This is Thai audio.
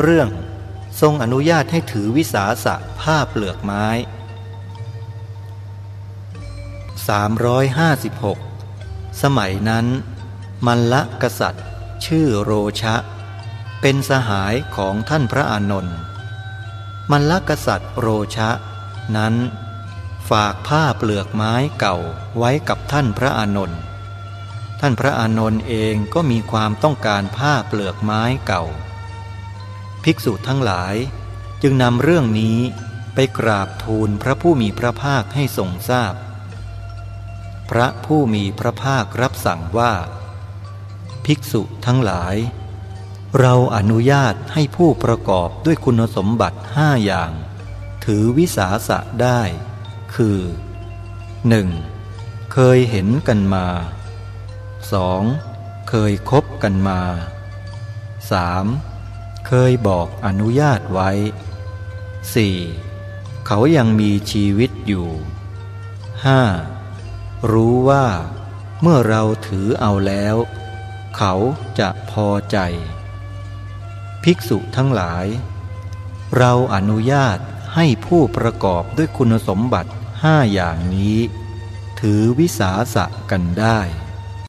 เรื่องทรงอนุญาตให้ถือวิสาสะผ้าเปลือกไม้ 356 สมัยนั้น มัลละกษัตริย์ ชื่อโรชะ เป็นสหายของท่านพระอานนท์มัลละกษัตริย์โรชะ นั้น ฝากผ้าเปลือกไม้เก่าไว้กับท่านพระอานนท์ท่านพระอานนท์เองก็มีความต้องการผ้าเปลือกไม้เก่า ภิกษุทั้งหลาย จึงนำเรื่องนี้ไปกราบทูลพระผู้มีพระภาคให้ทรงทราบพพระผู้มีพระภาครับสั่งว่า ภิกษุทั้งหลาย เราอนุญาตให้ผู้ประกอบด้วยคุณสมบัติห้าอย่าง ถือวิสาสะได้ คือ 1. เคยเห็นกันมา 2. เคยคบกันมา 3. เคยบอกอนุญาตไว้ 4. เขายังมีชีวิตอยู่ 5. รู้ว่าเมื่อเราถือเอาแล้ว เขาจะพอใจ ภิกษุทั้งหลาย เราอนุญาตให้ผู้ประกอบด้วยคุณสมบัติห้าอย่างนี้ ถือวิสาสะกันได้